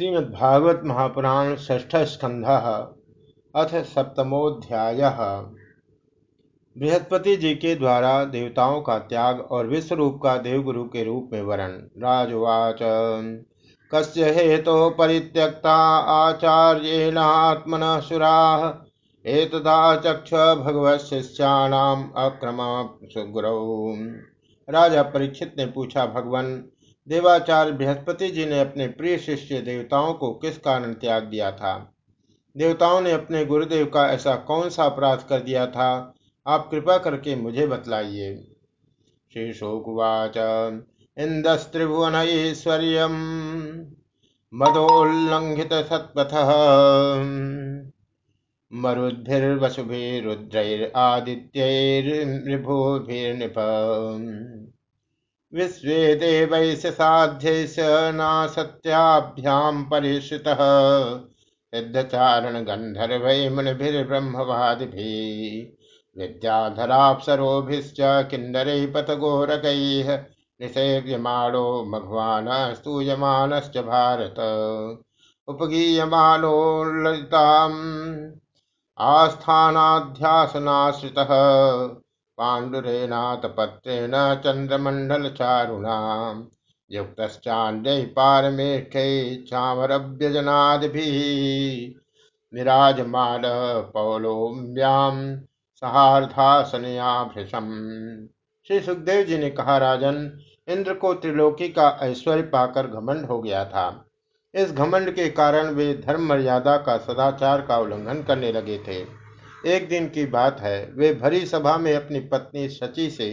श्रीमद्भागवत महापुराण ष्ठ स्कंध अथ सप्तमोध्याय। बृहस्पति जी के द्वारा देवताओं का त्याग और विश्वरूप का देवगुरु के रूप में वरण। राजवाच, कस्य हेतो परित्यक्ता आचार्येणात्मन सुरा एतदा चक्ष भगवत शिष्याणाम अक्रम सुगुरौ। राजा परीक्षित ने पूछा, भगवान देवाचार्य बृहस्पति जी ने अपने प्रिय शिष्य देवताओं को किस कारण त्याग दिया था? देवताओं ने अपने गुरुदेव का ऐसा कौन सा अपराध कर दिया था? आप कृपा करके मुझे बतलाइए। श्री शोकुवाच। इंद्रिभुवन ऐश्वर्य मदोल्लंघित सत्पथ। मरुद्भिर्वसुभिरुद्रैरादित्यैर्भुभिर्नृप विश्वे देवैश साध्यैश नासत्याभ्यां परिश्रितः सिद्धचारण गन्धर्वै मुनिभिर्ब्रह्मवादिभिः विद्याधराप्सरोभिश्च किन्नरैः पथगोरकैः निषेव्यमाणो मघवान् स्तूयमानश्च भारत। उपगीयमानो ललिताम् आस्थानाध्यासनाश्रितः। पाण्डुरेणातपत्रेण चन्द्रमण्डलचारुणा युक्तश्चाण्ड्यैः पारमेष्ठैः चामरव्यजनादिभिः विराजमानः पौलोम्यां सहार्धासनया भृशम् श्री सुखदेव जी ने कहा, राजन, इंद्र को त्रिलोकी का ऐश्वर्य पाकर घमंड हो गया था। इस घमंड के कारण वे धर्म मर्यादा का सदाचार का उल्लंघन करने लगे थे। एक दिन की बात है। वे भरी सभा में अपनी पत्नी शची से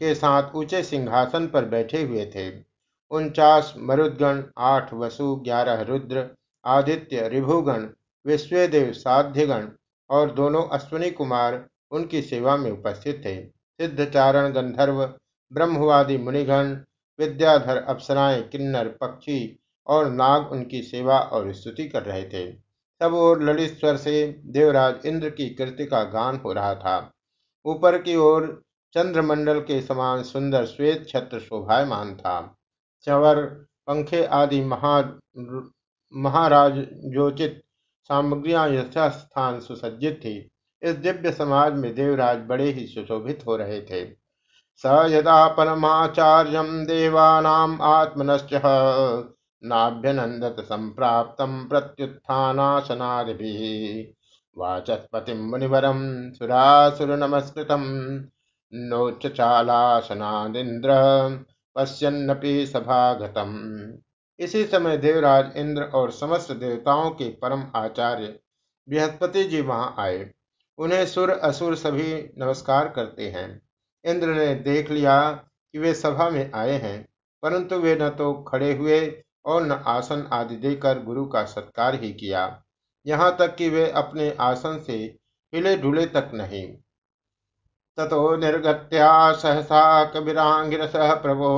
के साथ ऊँचे सिंहासन पर बैठे हुए थे। उनचास मरुदगण, आठ वसु, ग्यारह रुद्र, आदित्य, रिभुगण, विश्वदेव साध्यगण और दोनों अश्विनी कुमार उनकी सेवा में उपस्थित थे। सिद्धचारण गंधर्व, ब्रह्मवादी मुनिगण, विद्याधर अप्सराएँ, किन्नर पक्षी और नाग उनकी सेवा और स्तुति कर रहे थे। तब और ललित स्वर से देवराज इंद्र की कृति का गान हो रहा था। ऊपर की ओर चंद्रमंडल के समान सुंदर श्वेत छत्र शोभायमान था। चवर पंखे आदि महा महाराज महाराजोचित सामग्रियाँ यथास्थान सुसज्जित थी। इस दिव्य समाज में देवराज बड़े ही सुशोभित हो रहे थे। स यदा परमाचार्य देवानाम आत्मनश्च नाभ्यनंदत संप्राप्तम प्रत्युत्थानासनादिभिः वाचस्पतिं मुनिवरं सुरासुर नमस्कृतं नोच्चालासनादिन्द्र पश्यन्नपि सभागतम। इसी समय देवराज इंद्र और समस्त देवताओं के परम आचार्य बृहस्पति जी वहाँ आए। उन्हें सुर असुर सभी नमस्कार करते हैं। इंद्र ने देख लिया कि वे सभा में आए हैं, परंतु वे न तो खड़े हुए और न आसन आदि देकर गुरु का सत्कार ही किया। यहाँ तक कि वे अपने आसन से हिले ढुले तक नहीं। ततो निर्गत्या सहसा कबीरांगिरस प्रभो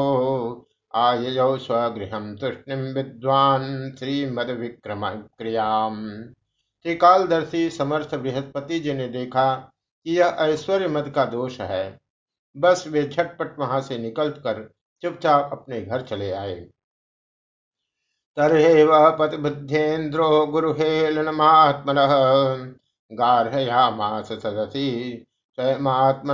आयौ स्वगृह तूष्णिम विद्वान श्रीमद विक्रम क्रियाम त्रिकालदर्शी समर्थ बृहस्पति जी ने देखा कि यह ऐश्वर्य मद का दोष है। बस वे झटपट वहाँ से निकल कर चुपचाप अपने घर चले आए। तर्हेव पतिबुद्धेन्द्रो गुरुहेलनमात्मनः। गार्हयामास सदसी स्वयमात्मात्मना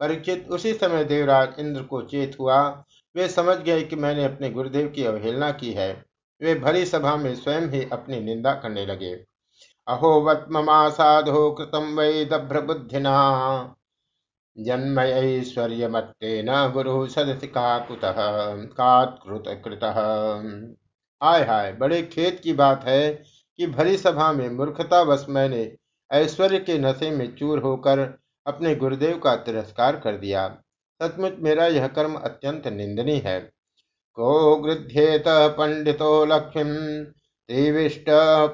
परीक्षित उसी समय देवराज इंद्र को चेत हुआ। वे समझ गए कि मैंने अपने गुरुदेव की अवहेलना की है। वे भरी सभा में स्वयं ही अपनी निंदा करने लगे। अहो वत साधो कृतम वै दभ्र बुद्धिना जन्मयैश्वर्यमत्तेन गुरु सदसि काकुतः, कात्कृतकृतः। हाय हाय, बड़े खेत की बात है कि भरी सभा में मूर्खतावश मैंने ऐश्वर्य के नशे में चूर होकर अपने गुरुदेव का तिरस्कार कर दिया। सचमुच मेरा यह कर्म अत्यंत निंदनीय है। को गृध्येत पंडितो लक्ष्मी, त्रिविष्ट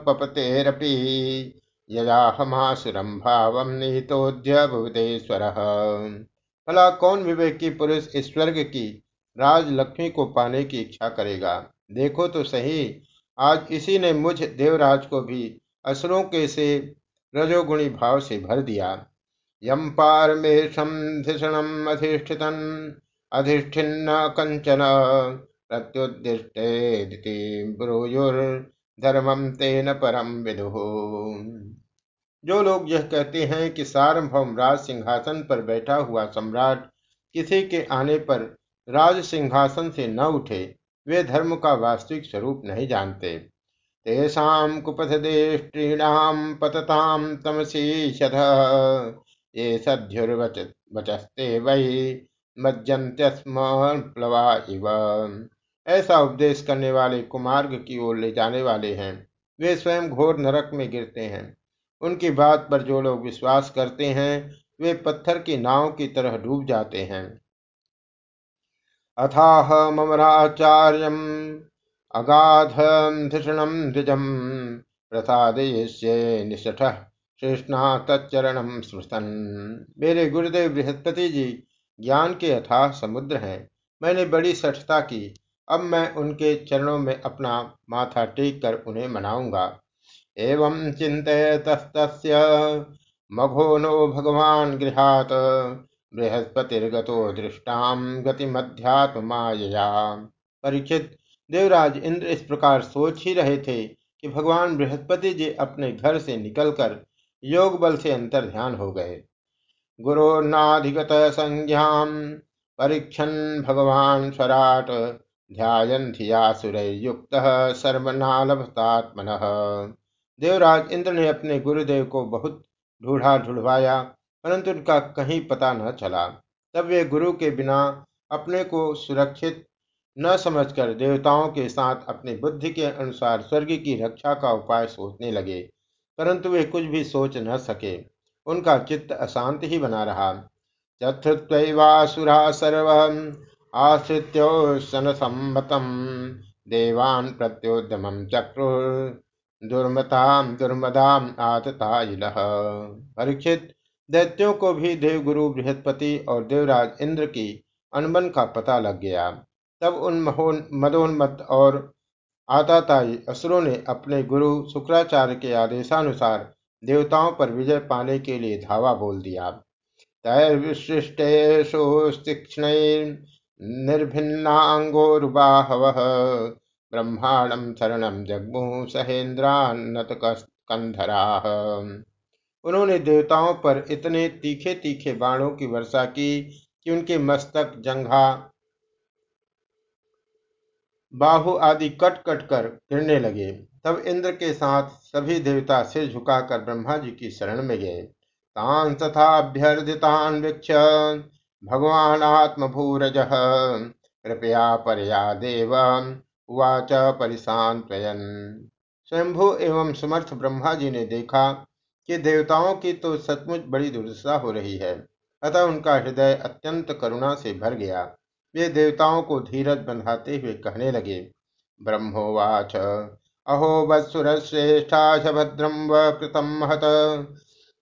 पपतेरपी। यजाहमासुरम भाव नीतोद्य भुवतेश्वर भला कौन विवेकी पुरुष इस स्वर्ग की राज लक्ष्मी को पाने की इच्छा करेगा? देखो तो सही, आज इसी ने मुझ देवराज को भी असुरों के से रजोगुणी भाव से भर दिया। यम पारमेशम धिषणम अधिष्ठितन अधिष्ठिन कंचन प्रत्युदिष्टे ब्रूयुर्धर्मम तेन परम विदु। जो लोग यह कहते हैं कि सार्वभौम राज सिंहासन पर बैठा हुआ सम्राट किसी के आने पर राज सिंहासन से न उठे, वे धर्म का वास्तविक स्वरूप नहीं जानते। तेषां कुपथदेष्टीणां पततां तमसीषध ये सद्युर्वचस्ते वही मज्जन्त्यस्म प्लवा इव। ऐसा उपदेश करने वाले कुमार्ग की ओर ले जाने वाले हैं। वे स्वयं घोर नरक में गिरते हैं। उनकी बात पर जो लोग विश्वास करते हैं, वे पत्थर की नाव की तरह डूब जाते हैं। अथाह ममराचार्य अगाध धिषणम द्विजम प्रसादयिष्ये निष्ठ कृष्णा तच्चरणम स्मृतन। मेरे गुरुदेव बृहस्पति जी ज्ञान के अथाह समुद्र हैं। मैंने बड़ी सठता की। अब मैं उनके चरणों में अपना माथा टेक कर उन्हें मनाऊँगा। एवं चिन्तयतस्तस्य मघो नो भगवान गृहात, बृहस्पतिर्गतो दृष्टाम गतिमध्यात्मायया परीक्षित देवराज इंद्र इस प्रकार सोच ही रहे थे कि भगवान बृहस्पति जी अपने घर से निकलकर योग बल से अंतर ध्यान हो गए। गुरोनाधिगत संज्ञा परीक्षण भगवान स्वराट ध्यान धिया सुरयुक्त सर्वनालभतात्मन। देवराज इंद्र ने अपने गुरुदेव को बहुत ढूढ़ा ढूढ़वाया, परंतु उनका कहीं पता न चला। तब वे गुरु के बिना अपने को सुरक्षित न समझकर देवताओं के साथ अपनी बुद्धि के अनुसार स्वर्ग की रक्षा का उपाय सोचने लगे, परंतु वे कुछ भी सोच न सके। उनका चित्त अशांत ही बना रहा। चतुर्वासुरा सर्व आश्रित्योशन सम्मतम देवान प्रत्योद्यम चक्रुर दुर्मताम दुर्मदाम आतताइल परीक्षित, दैत्यों को भी देवगुरु, बृहस्पति और देवराज इंद्र की अनबन का पता लग गया। तब उन महोन मदोन्मत और आताताई असुरों ने अपने गुरु शुक्राचार्य के आदेशानुसार देवताओं पर विजय पाने के लिए धावा बोल दिया। तैर्विशिष्टेशु तीक्ष्ण निर्भिन्नांगोरुबाहव ब्रह्मांडम शरणम जगमु सहेन्द्रान्नत कंधरा उन्होंने देवताओं पर इतने तीखे तीखे बाणों की वर्षा की कि उनके मस्तक, जंघा, बाहु आदि कट कट कर गिरने लगे। तब इंद्र के साथ सभी देवता सिर झुकाकर ब्रह्मा जी की शरण में गए। तान तथा अभ्यर्थितान वीक्ष भगवान आत्मभूरज कृपया परया देव। उवाच परिशांतयन स्वयंभू एवं समर्थ ब्रह्मा जी ने देखा कि देवताओं की तो सचमुच बड़ी दुर्दशा हो रही है, अतः उनका हृदय अत्यंत करुणा से भर गया। वे देवताओं को धीरज बंधाते हुए कहने लगे, ब्रह्मोवाच, अहो वत्सुरश्रेष्ठा भद्रम व कृतम महत।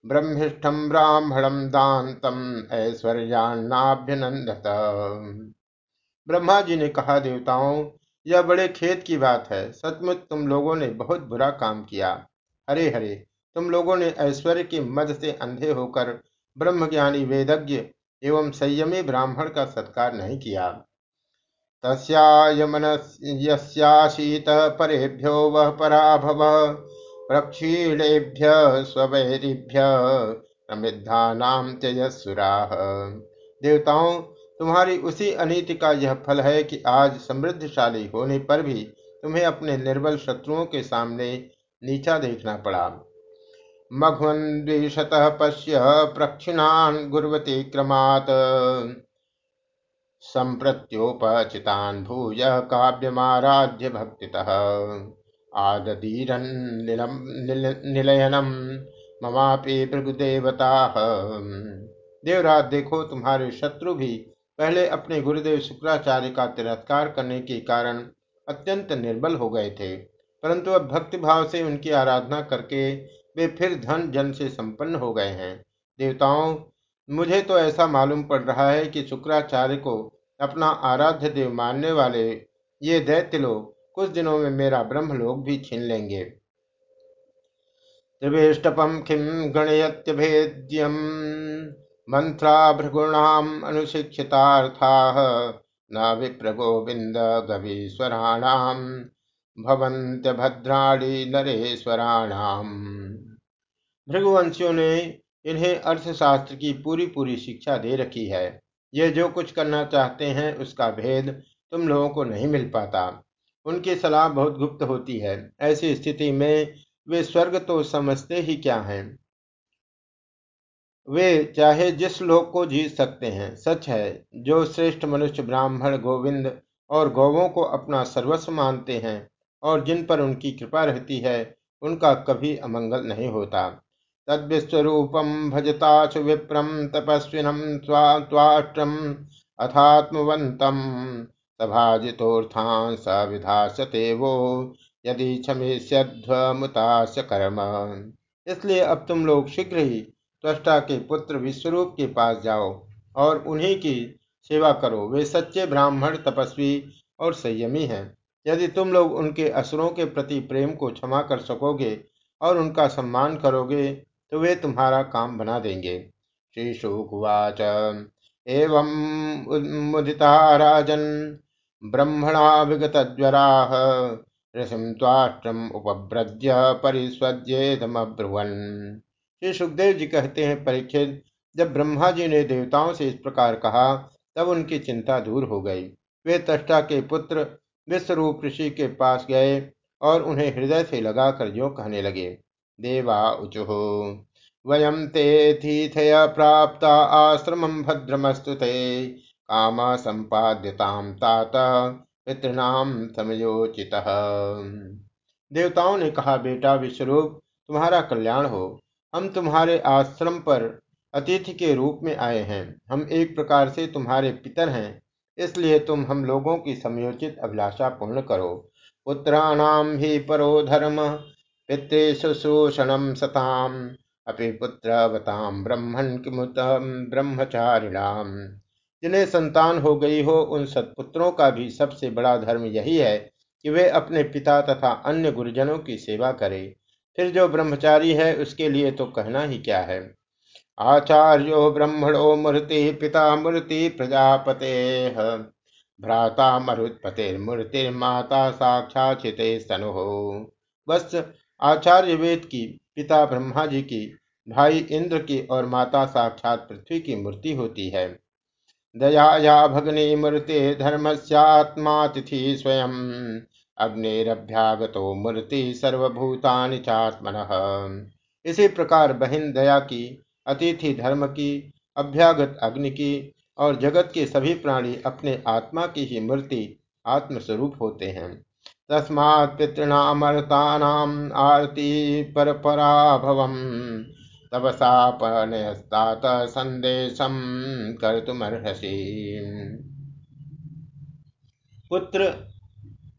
ब्रह्मिष्ठम ब्राह्मणम दान्तम ऐश्वर्यान्नाभ्यनंदत ब्रह्मा जी ने कहा, देवताओं, यह बड़े खेत की बात है। सचमुच तुम लोगों ने बहुत बुरा काम किया। हरे हरे, तुम लोगों ने ऐश्वर्य की मद से अंधे होकर ब्रह्मज्ञानी, वेदज्ञ एवं संयमी ब्राह्मण का सत्कार नहीं किया। तस्याशीत परेभ्यो वह पराभव। प्रक्षीणेभ्य स्वैरिभ्य प्रमिद्धा नाम तेजस्सुरा। देवताओं, तुम्हारी उसी अनीति का यह फल है कि आज समृद्धशाली होने पर भी तुम्हें अपने निर्बल शत्रुओं के सामने नीचा देखना पड़ा। मघवन्दिशत पश्य प्रक्षिणान गुर्वती क्रमात्। संप्रत्योपचितान भूय काव्यमाराध्य भक्ति आदीरन निलयनम ममापि भृगुदेवता। देवराज, देखो, तुम्हारे शत्रु भी पहले अपने गुरुदेव शुक्राचार्य का तिरस्कार करने के कारण अत्यंत निर्बल हो गए थे। परंतु अब भक्ति भाव से उनकी आराधना करके वे फिर धन, जन से संपन्न हो गए हैं। देवताओं, मुझे तो ऐसा मालूम पड़ रहा है कि शुक्राचार्य को अपना आराध्य देव मानने वाले ये दैत्य लोग कुछ दिनों में मेरा ब्रह्मलोक भी छीन लेंगे। त्रिवेष्टपम किम मंत्रा भृगुणाम अनुशिक्षितार्थाः न विप्र गोविंद गवीश्वराणाम भवंत्य भद्राणी नरेश्वराणाम। भृगुवंशियों ने इन्हें अर्थशास्त्र की पूरी पूरी शिक्षा दे रखी है। ये जो कुछ करना चाहते हैं, उसका भेद तुम लोगों को नहीं मिल पाता। उनकी सलाह बहुत गुप्त होती है। ऐसी स्थिति में वे स्वर्ग तो समझते ही क्या हैं? वे चाहे जिस लोक को जीत सकते हैं, सच है, जो श्रेष्ठ मनुष्य ब्राह्मण, गोविंद और गौवों को अपना सर्वस्व मानते हैं और जिन पर उनकी कृपा रहती है, उनका कभी अमंगल नहीं होता। तद्विश्वरूपम भजताशु विप्रम तपस्विनम स्वाष्ट्रम अथात्मवंतम सभाजितोर्थान स विधासते वो, यदि क्षमिष्यध्वमुताश कर्म। इसलिए अब तुम लोग शीघ्र ही त्वष्टा के पुत्र विश्वरूप के पास जाओ और उन्हीं की सेवा करो। वे सच्चे ब्राह्मण, तपस्वी और संयमी हैं। यदि तुम लोग उनके असुरों के प्रति प्रेम को क्षमा कर सकोगे और उनका सम्मान करोगे तो वे तुम्हारा काम बना देंगे। श्री शुकुवाच एवं मुदिता राजन ब्रह्मणा विगत ज्वरा ऋषिम त्वाष्ट्रम उपभ्रज्य परिस्वजेदमब्रुवन श्री सुखदेव जी कहते हैं परीक्षित जब ब्रह्मा जी ने देवताओं से इस प्रकार कहा, तब उनकी चिंता दूर हो गई। वे तष्टा के पुत्र विश्वरूप ऋषि के पास गए और उन्हें हृदय से लगाकर यो कहने लगे, देवा ऊचुः वयं ते तीथय प्राप्त आश्रमं भद्रमस्तु ते। काम संपाद्यताम तात पितृणाम समयोचितः। देवताओं ने कहा, बेटा, विश्वरूप, तुम्हारा कल्याण हो। हम तुम्हारे आश्रम पर अतिथि के रूप में आए हैं। हम एक प्रकार से तुम्हारे पितर हैं। इसलिए तुम हम लोगों की समयोचित अभिलाषा पूर्ण करो। पुत्राणाम ही परो धर्म पितृशुश्रूषणं सताम्। अपि पुत्रवतां ब्रह्मण किमुत ब्रह्मचारिणाम जिन्हें संतान हो गई हो, उन सत्पुत्रों का भी सबसे बड़ा धर्म यही है कि वे अपने पिता तथा अन्य गुरुजनों की सेवा करें। फिर जो ब्रह्मचारी है, उसके लिए तो कहना ही क्या है? आचार्यो ब्रह्मणो मूर्ति पिता मूर्ति प्रजापते। भ्राता मरुत्पतिर्मूर्तिर्माता साक्षात स्तनु। बस आचार्य वेद की पिता ब्रह्मा जी की, भाई इंद्र की और माता साक्षात पृथ्वी की मूर्ति होती है। दया भगनी मूर्ति धर्मस्यात्मातिथि स्वयं। अग्निरभ्यागत मूर्ति सर्वभूतानि चात्मन। इसी प्रकार बहिन दया की, अतिथि धर्म की, अभ्यागत अग्नि की और जगत के सभी प्राणी अपने आत्मा की ही मूर्ति आत्मस्वरूप होते हैं। तस्मात् पितॄणामर्तानाम् आरती परपराभवम्। तपसापनयस्तात संदेशम कर्तुमर्हसि। पुत्र,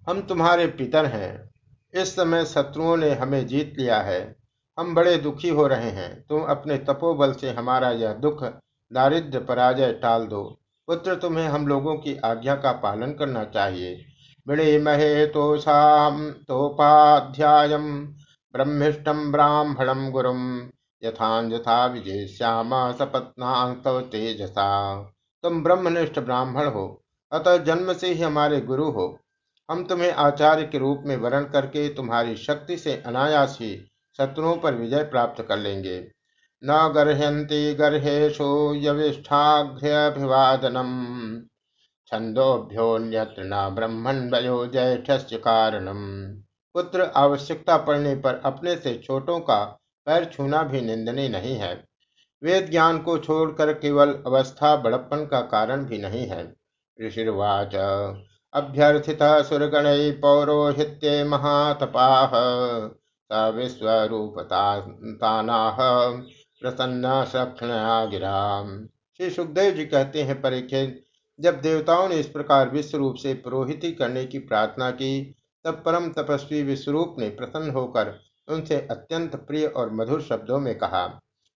हम तुम्हारे पितर हैं। इस समय शत्रुओं ने हमें जीत लिया है। हम बड़े दुखी हो रहे हैं। तुम अपने तपोबल से हमारा यह दुख दारिद्र पराजय टाल दो। पुत्र, तुम्हें हम लोगों की आज्ञा का पालन करना चाहिए। विणीमहे तोपाध्यायम् ब्रह्मिष्टं ब्राह्मणं गुरुं यथान्यथा विजयश्याम सपत्नास्तव तेजसा। तुम ब्रह्मनिष्ठ ब्राह्मण हो, अतः जन्म से ही हमारे गुरु हो। हम तुम्हें आचार्य के रूप में वर्ण करके तुम्हारी शक्ति से अनायास ही शत्रुओं पर विजय प्राप्त कर लेंगे। न गर्हयंती गर्हेशु यविष्ठाघ्र्यभिवादनम। छंदोभ्योन्यत्र न ब्रह्मण वयो ज्येष्ठ कारणम। पुत्र, आवश्यकता पड़ने पर अपने से छोटों का पैर छूना भी निंदनीय नहीं है। वेद ज्ञान को छोड़कर केवल अवस्था बड़प्पन का कारण भी नहीं है। ऋषिर्वाच, अभ्यर्थिता सुरगण पौरोहित्य महातपा। स विश्वरूपता प्रसन्न सक्षणया गिरा श्री सुखदेव जी कहते हैं, परीक्षित जब देवताओं ने इस प्रकार विश्वरूप से पुरोहिती करने की प्रार्थना की, तब परम तपस्वी विश्वरूप ने प्रसन्न होकर उनसे अत्यंत प्रिय और मधुर शब्दों में कहा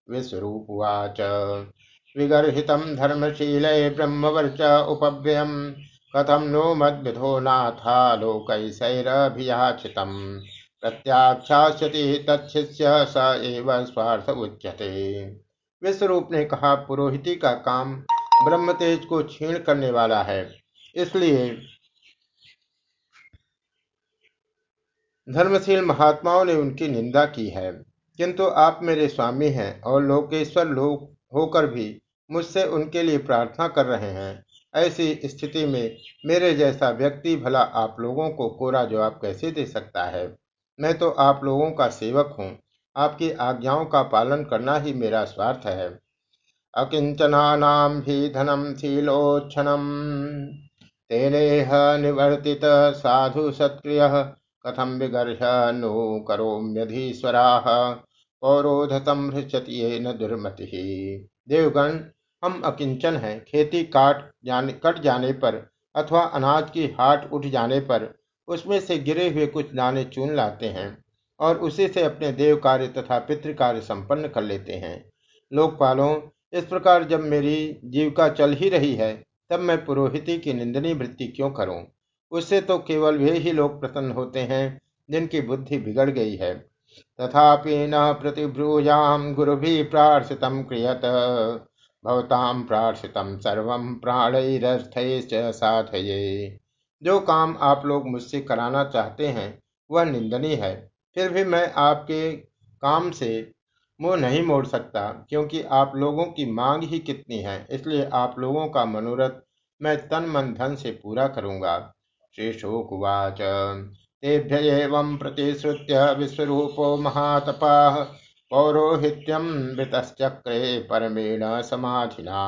विश्वरूप वाच विगर्हित धर्मशील ब्रह्मवर्च उपव्ययम। कथम नो मद्विधो नाथा लोकैसैरभियाचित प्रत्याख्यास्यति तच्छिष्य स एव स्वार्थ उच्यते विश्वरूप ने कहा, पुरोहिती का काम ब्रह्म तेज को छीण करने वाला है। इसलिए धर्मशील महात्माओं ने उनकी निंदा की है। किंतु आप मेरे स्वामी हैं और लोकेश्वर लोक होकर भी मुझसे उनके लिए प्रार्थना कर रहे हैं। ऐसी स्थिति में मेरे जैसा व्यक्ति भला आप लोगों को कोरा जवाब कैसे दे सकता है? मैं तो आप लोगों का सेवक हूँ। आपकी आज्ञाओं का पालन करना ही मेरा स्वार्थ है। अकिंचनानाम धनम शीलोक्षणम तेनेह निवर्तित साधु सत्क्रिय कथम विगर्ह नु करोम्यधीश्वरा। पौरोधतम हृष्यति न दुर्मति। देवगण, हम अकिंचन हैं। खेती काट जाने, कट जाने पर अथवा अनाज की हाट उठ जाने पर उसमें से गिरे हुए कुछ दाने चुन लाते हैं और उसी से अपने देव कार्य तथा पितृ कार्य संपन्न कर लेते हैं। लोकपालों इस प्रकार जब मेरी जीविका चल ही रही है, तब मैं पुरोहिती की निंदनीय वृत्ति क्यों करूँ? उससे तो केवल वे ही लोग प्रसन्न होते हैं, जिनकी बुद्धि बिगड़ गई है। तथापि न प्रतिभ्रूयाम गुरु भी प्रार्थित क्रियत भवताम प्रार्थितम सर्वम प्राणरस्थैश्च साधये। जो काम आप लोग मुझसे कराना चाहते हैं, वह निंदनीय है। फिर भी मैं आपके काम से मुँह नहीं मोड़ सकता, क्योंकि आप लोगों की मांग ही कितनी है। इसलिए आप लोगों का मनोरथ मैं तन मन धन से पूरा करूँगा। श्री शोकुवाच तेभ्य प्रतिश्रुत्य विश्वरूपो महातपा पौरोहित्यम वृतश्चक्रे परमेण समाधिना।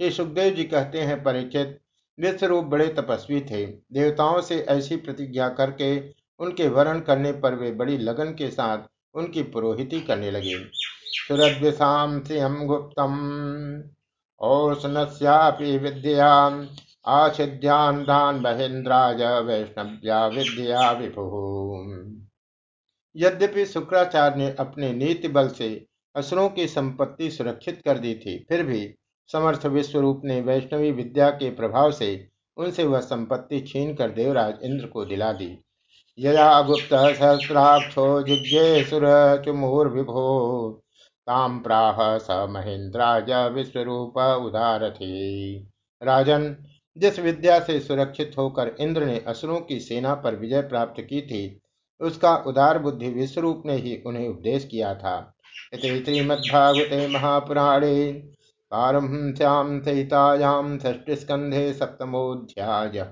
श्री सुखदेव जी कहते हैं परीक्षित विश्वरूप बड़े तपस्वी थे। देवताओं से ऐसी प्रतिज्ञा करके उनके वर्ण करने पर वे बड़ी लगन के साथ उनकी पुरोहिती करने लगे। सुरद्विषाम सिंह गुप्तम औषनस्यापि विद्या आछिद्यान दान महेन्द्राज वैष्णव्या विद्या विभु। यद्यपि शुक्राचार्य ने अपने नीति बल से असुरों की संपत्ति सुरक्षित कर दी थी, फिर भी समर्थ विश्वरूप ने वैष्णवी विद्या के प्रभाव से उनसे वह संपत्ति छीन कर देवराज इंद्र को दिला दी। यया गुप्त सहस्राक्षो जिज्ञे सुर चुमुर्विभो ताम प्राह स महेंद्राज विश्वरूप उदारथी। राजन, जिस विद्या से सुरक्षित होकर इंद्र ने असुरों की सेना पर विजय प्राप्त की थी, उसका उदार बुद्धि विश्वरूप ने ही उन्हें उपदेश किया था। श्रीमद्भागवते महापुराणे पारमश्याम सहितायाम षष्टिस्कंधे सप्तमोध्याय